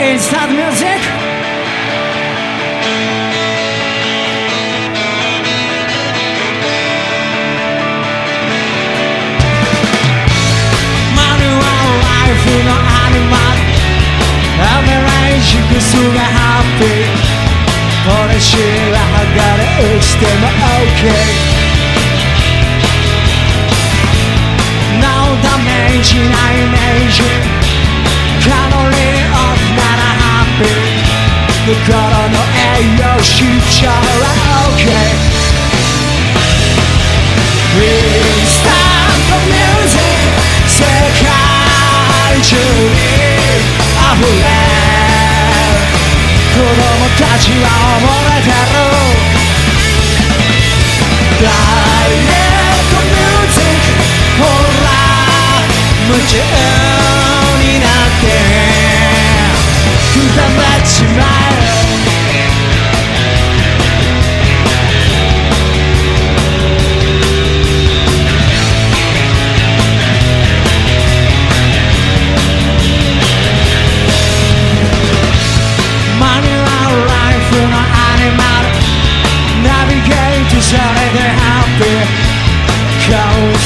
Instant music Manual life のアニマルアメライジグスがハッピーポリシーは剥がれ落ちても OK 心の栄養ちゃ OK インスタントミュージック世界中に溢れ。子供たちは溺れて。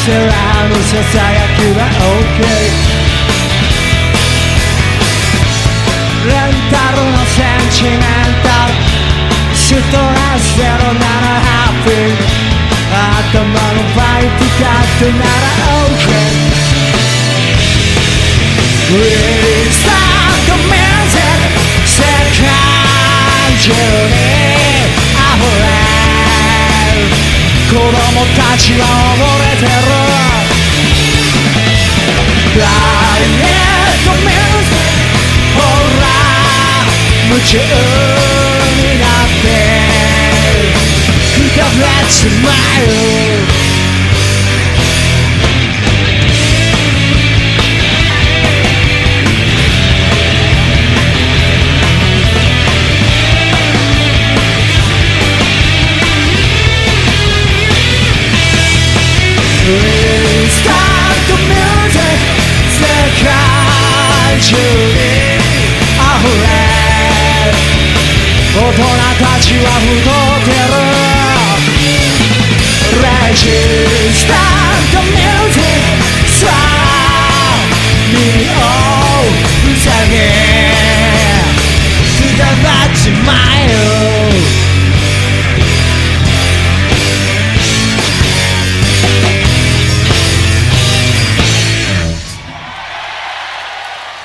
セラのささやきは OK レンタルのセンチメンタルストレスゼロならハッピー。頭のファイトカットなら OK Please stop the music 世界中に溢れる子供たちは溺れてる中になってくたばっちまえよ Start the music 世界中に 」ci la vuto terra Regista the music Swam me all Who's?